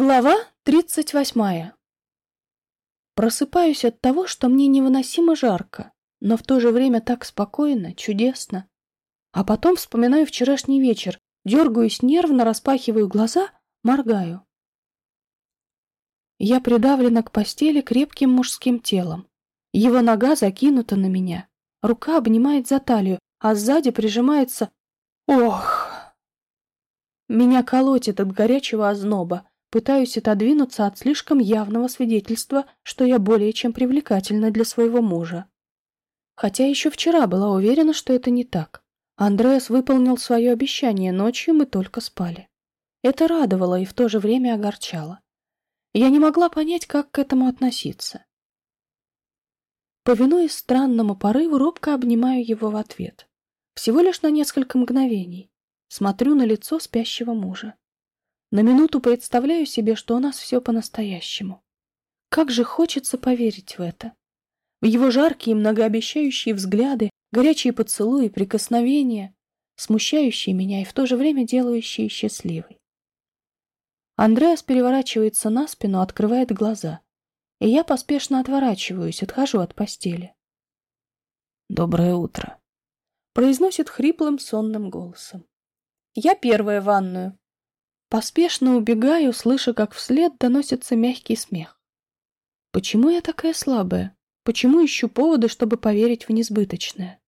Глава тридцать восьмая. Просыпаюсь от того, что мне невыносимо жарко, но в то же время так спокойно, чудесно. А потом вспоминаю вчерашний вечер, дергаюсь нервно, распахиваю глаза, моргаю. Я придавлена к постели крепким мужским телом. Его нога закинута на меня, рука обнимает за талию, а сзади прижимается... Ох! Меня колотит от горячего озноба, Пытаюсь отодвинуться от слишком явного свидетельства, что я более чем привлекательна для своего мужа. Хотя еще вчера была уверена, что это не так. Андреас выполнил свое обещание, ночью мы только спали. Это радовало и в то же время огорчало. Я не могла понять, как к этому относиться. Повинуясь странному порыву, робко обнимаю его в ответ. Всего лишь на несколько мгновений. Смотрю на лицо спящего мужа. На минуту представляю себе, что у нас все по-настоящему. Как же хочется поверить в это. В его жаркие многообещающие взгляды, горячие поцелуи, прикосновения, смущающие меня и в то же время делающие счастливой. Андреас переворачивается на спину, открывает глаза, и я поспешно отворачиваюсь, отхожу от постели. «Доброе утро», — произносит хриплым сонным голосом. «Я первая в ванную», Поспешно убегаю, слыша, как вслед доносится мягкий смех. Почему я такая слабая? Почему ищу поводы, чтобы поверить в несбыточное?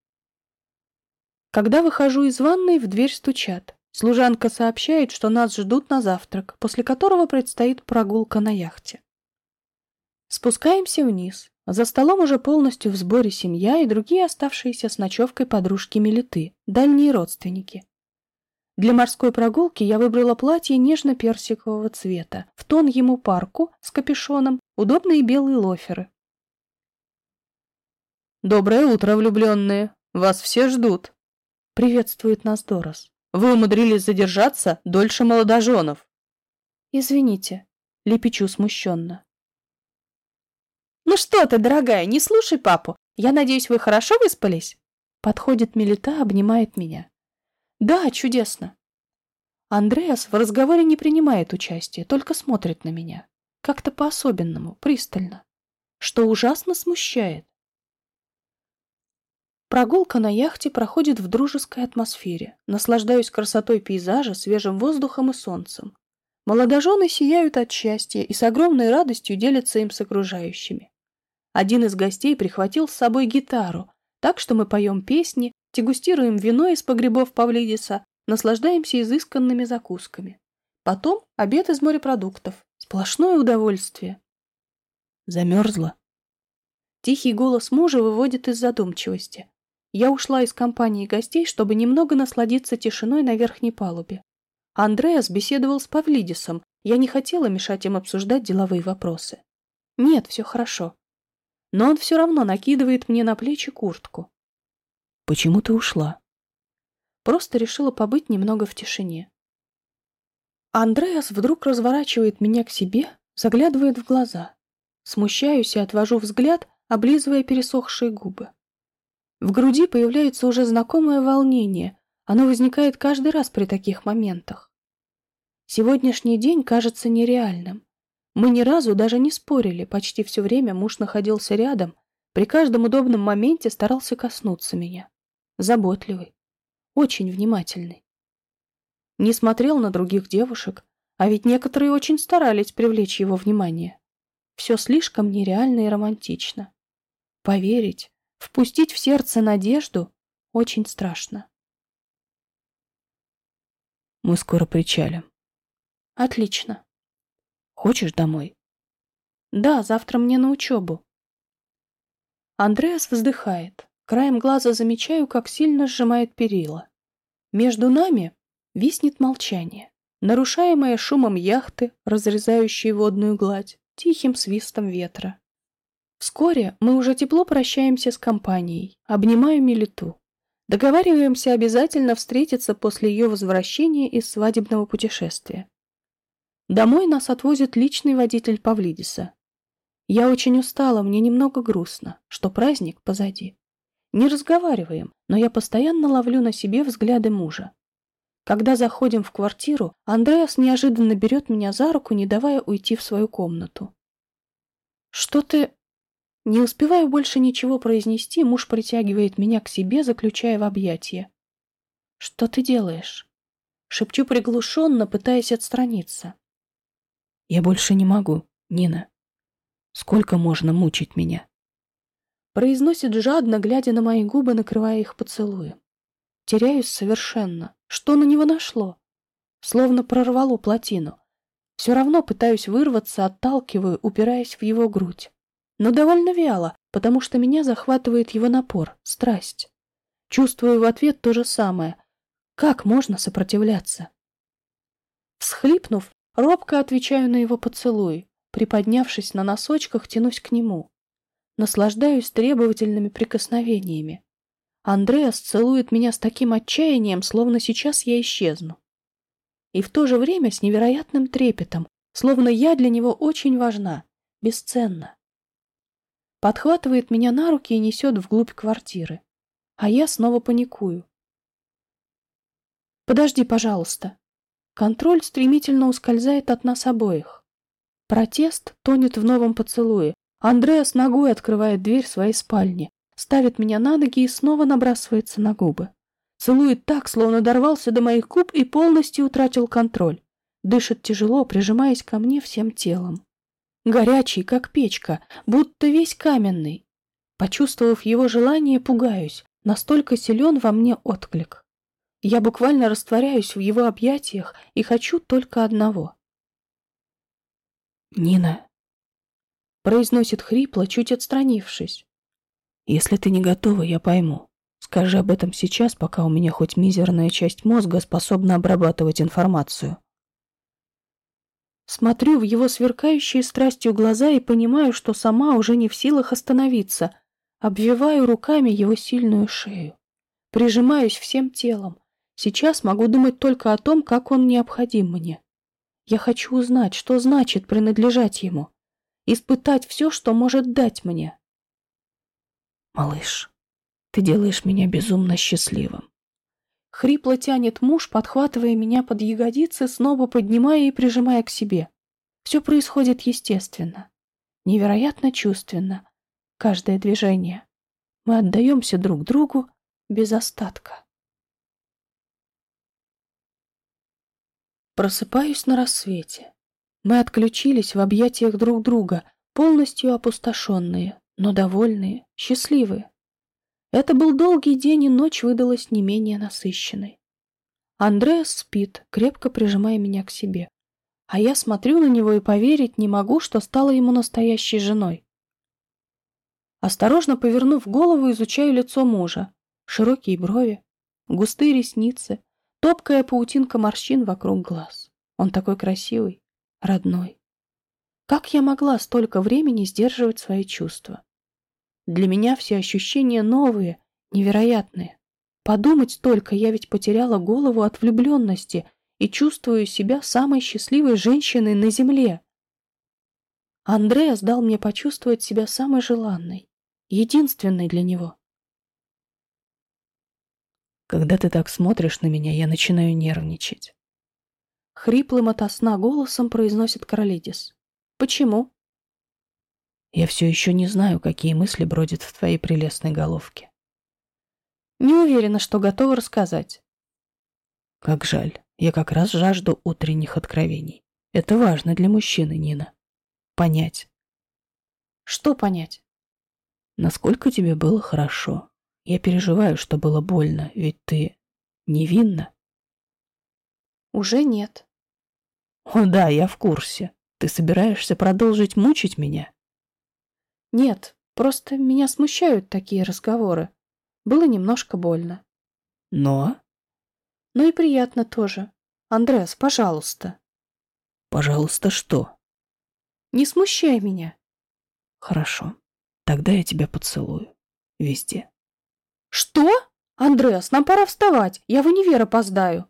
Когда выхожу из ванной, в дверь стучат. Служанка сообщает, что нас ждут на завтрак, после которого предстоит прогулка на яхте. Спускаемся вниз. За столом уже полностью в сборе семья и другие оставшиеся с ночевкой подружки Мелиты, дальние родственники. Для морской прогулки я выбрала платье нежно-персикового цвета, в тон ему парку с капюшоном, удобные белые лоферы. «Доброе утро, влюбленные! Вас все ждут!» — приветствует нас Дорос. «Вы умудрились задержаться дольше молодоженов!» «Извините», — лепечу смущенно. «Ну что ты, дорогая, не слушай папу. Я надеюсь, вы хорошо выспались?» Подходит Мелита, обнимает меня. Да, чудесно. Андреас в разговоре не принимает участия, только смотрит на меня. Как-то по-особенному, пристально. Что ужасно смущает. Прогулка на яхте проходит в дружеской атмосфере. Наслаждаюсь красотой пейзажа, свежим воздухом и солнцем. Молодожены сияют от счастья и с огромной радостью делятся им с окружающими. Один из гостей прихватил с собой гитару, так что мы поем песни, Дегустируем вино из погребов Павлидиса, наслаждаемся изысканными закусками. Потом обед из морепродуктов. Сплошное удовольствие. Замерзла? Тихий голос мужа выводит из задумчивости. Я ушла из компании гостей, чтобы немного насладиться тишиной на верхней палубе. Андреас беседовал с Павлидисом. Я не хотела мешать им обсуждать деловые вопросы. Нет, все хорошо. Но он все равно накидывает мне на плечи куртку. Почему ты ушла? Просто решила побыть немного в тишине. Андреас вдруг разворачивает меня к себе, заглядывает в глаза. Смущаюсь и отвожу взгляд, облизывая пересохшие губы. В груди появляется уже знакомое волнение. Оно возникает каждый раз при таких моментах. Сегодняшний день кажется нереальным. Мы ни разу даже не спорили, почти все время муж находился рядом, при каждом удобном моменте старался коснуться меня заботливый, очень внимательный. Не смотрел на других девушек, а ведь некоторые очень старались привлечь его внимание. Все слишком нереально и романтично. Поверить, впустить в сердце надежду очень страшно. Мы скоро причалим. Отлично. Хочешь домой? Да, завтра мне на учебу. Андреас вздыхает. Краем глаза замечаю, как сильно сжимает перила. Между нами виснет молчание, нарушаемое шумом яхты, разрезающей водную гладь, тихим свистом ветра. Вскоре мы уже тепло прощаемся с компанией, обнимаю Мелиту. Договариваемся обязательно встретиться после ее возвращения из свадебного путешествия. Домой нас отвозит личный водитель Павлидиса. Я очень устала, мне немного грустно, что праздник позади. Не разговариваем, но я постоянно ловлю на себе взгляды мужа. Когда заходим в квартиру, Андреас неожиданно берет меня за руку, не давая уйти в свою комнату. «Что ты...» Не успеваю больше ничего произнести, муж притягивает меня к себе, заключая в объятия. «Что ты делаешь?» Шепчу приглушенно, пытаясь отстраниться. «Я больше не могу, Нина. Сколько можно мучить меня?» Произносит жадно, глядя на мои губы, накрывая их поцелуем. Теряюсь совершенно. Что на него нашло? Словно прорвало плотину. Все равно пытаюсь вырваться, отталкиваю, упираясь в его грудь. Но довольно вяло, потому что меня захватывает его напор, страсть. Чувствую в ответ то же самое. Как можно сопротивляться? Всхлипнув, робко отвечаю на его поцелуй. Приподнявшись на носочках, тянусь к нему. Наслаждаюсь требовательными прикосновениями. Андреас целует меня с таким отчаянием, словно сейчас я исчезну. И в то же время с невероятным трепетом, словно я для него очень важна, бесценна. Подхватывает меня на руки и несет вглубь квартиры. А я снова паникую. Подожди, пожалуйста. Контроль стремительно ускользает от нас обоих. Протест тонет в новом поцелуе. Андреас ногой открывает дверь своей спальни, ставит меня на ноги и снова набрасывается на губы. Целует так, словно дорвался до моих губ и полностью утратил контроль. Дышит тяжело, прижимаясь ко мне всем телом. Горячий, как печка, будто весь каменный. Почувствовав его желание, пугаюсь. Настолько силен во мне отклик. Я буквально растворяюсь в его объятиях и хочу только одного. «Нина», — произносит хрипло, чуть отстранившись. «Если ты не готова, я пойму. Скажи об этом сейчас, пока у меня хоть мизерная часть мозга способна обрабатывать информацию». Смотрю в его сверкающие страстью глаза и понимаю, что сама уже не в силах остановиться. Обвиваю руками его сильную шею. Прижимаюсь всем телом, Сейчас могу думать только о том, как он необходим мне. Я хочу узнать, что значит принадлежать ему. Испытать все, что может дать мне. Малыш, ты делаешь меня безумно счастливым. Хрипло тянет муж, подхватывая меня под ягодицы, снова поднимая и прижимая к себе. Все происходит естественно, невероятно чувственно. Каждое движение. Мы отдаемся друг другу без остатка. Просыпаюсь на рассвете. Мы отключились в объятиях друг друга, полностью опустошенные, но довольные, счастливые. Это был долгий день, и ночь выдалась не менее насыщенной. Андреас спит, крепко прижимая меня к себе. А я смотрю на него и поверить не могу, что стала ему настоящей женой. Осторожно повернув голову, изучаю лицо мужа. Широкие брови, густые ресницы, Топкая паутинка морщин вокруг глаз. Он такой красивый, родной. Как я могла столько времени сдерживать свои чувства? Для меня все ощущения новые, невероятные. Подумать только, я ведь потеряла голову от влюбленности и чувствую себя самой счастливой женщиной на земле. Андреас дал мне почувствовать себя самой желанной, единственной для него. Когда ты так смотришь на меня, я начинаю нервничать. Хриплым ото сна голосом произносит Королидис. Почему? Я все еще не знаю, какие мысли бродят в твоей прелестной головке. Не уверена, что готова рассказать. Как жаль. Я как раз жажду утренних откровений. Это важно для мужчины, Нина. Понять. Что понять? Насколько тебе было хорошо, я переживаю, что было больно, ведь ты невинна. Уже нет. О да, я в курсе. Ты собираешься продолжить мучить меня? Нет, просто меня смущают такие разговоры. Было немножко больно. Но? Ну и приятно тоже. Андреас, пожалуйста. Пожалуйста, что? Не смущай меня. Хорошо. Тогда я тебя поцелую. Везде. «Что? Андреас, нам пора вставать. Я в универ опоздаю».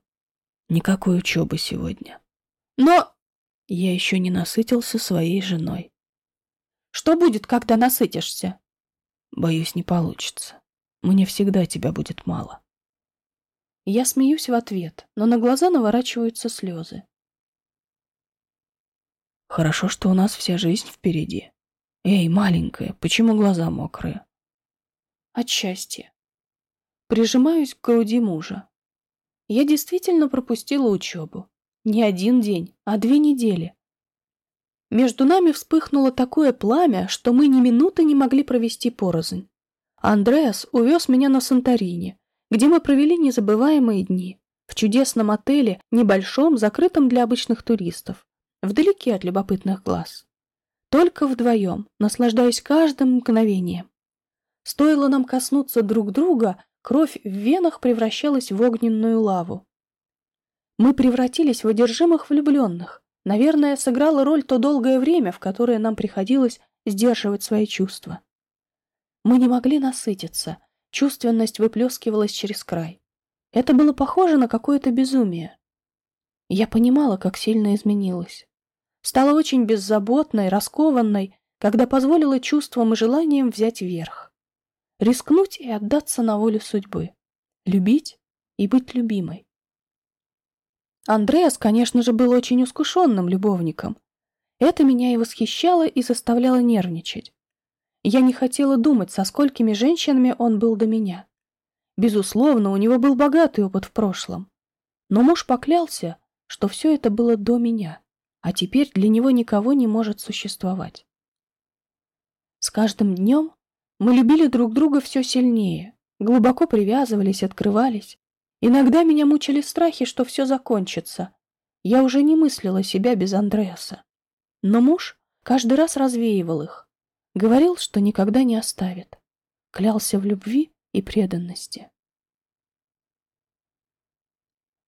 «Никакой учебы сегодня». «Но...» «Я еще не насытился своей женой». «Что будет, когда насытишься?» «Боюсь, не получится. Мне всегда тебя будет мало». Я смеюсь в ответ, но на глаза наворачиваются слезы. Хорошо, что у нас вся жизнь впереди. Эй, маленькая, почему глаза мокрые? От счастья. Прижимаюсь к груди мужа. Я действительно пропустила учебу. Не один день, а две недели. Между нами вспыхнуло такое пламя, что мы ни минуты не могли провести порознь. Андреас увез меня на Санторини, где мы провели незабываемые дни, в чудесном отеле, небольшом, закрытом для обычных туристов, вдалеке от любопытных глаз. Только вдвоем, наслаждаясь каждым мгновением. Стоило нам коснуться друг друга, кровь в венах превращалась в огненную лаву. Мы превратились в одержимых влюбленных, Наверное, сыграло роль то долгое время, в которое нам приходилось сдерживать свои чувства. Мы не могли насытиться, чувственность выплескивалась через край. Это было похоже на какое-то безумие. Я понимала, как сильно изменилась. Стала очень беззаботной, раскованной, когда позволила чувствам и желаниям взять верх. Рискнуть и отдаться на волю судьбы. Любить и быть любимой. Андреас, конечно же, был очень искушенным любовником. Это меня и восхищало, и заставляло нервничать. Я не хотела думать, со сколькими женщинами он был до меня. Безусловно, у него был богатый опыт в прошлом. Но муж поклялся, что все это было до меня, а теперь для него никого не может существовать. С каждым днем мы любили друг друга все сильнее, глубоко привязывались, открывались. Иногда меня мучили страхи, что все закончится. Я уже не мыслила себя без Андреаса. Но муж каждый раз развеивал их. Говорил, что никогда не оставит. Клялся в любви и преданности.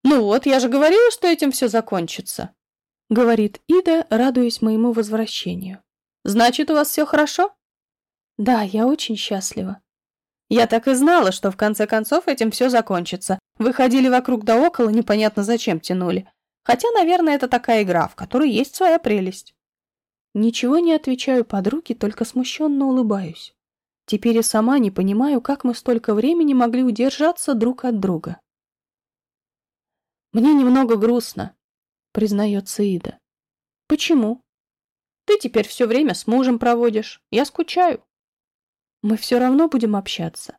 «Ну вот, я же говорила, что этим все закончится», — говорит Ида, радуясь моему возвращению. «Значит, у вас все хорошо?» «Да, я очень счастлива». «Я так и знала, что в конце концов этим все закончится. Вы ходили вокруг да около, непонятно зачем тянули. Хотя, наверное, это такая игра, в которой есть своя прелесть. Ничего не отвечаю подруге, только смущенно улыбаюсь. Теперь и сама не понимаю, как мы столько времени могли удержаться друг от друга. «Мне немного грустно», — признается Ида. «Почему?» «Ты теперь все время с мужем проводишь. Я скучаю». «Мы все равно будем общаться.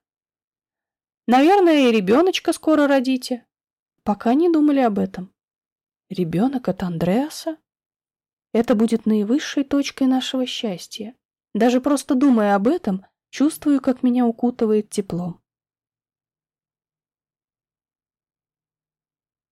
Наверное, и ребеночка скоро родите. Пока не думали об этом. Ребенок от Андреаса? Это будет наивысшей точкой нашего счастья. Даже просто думая об этом, чувствую, как меня укутывает теплом.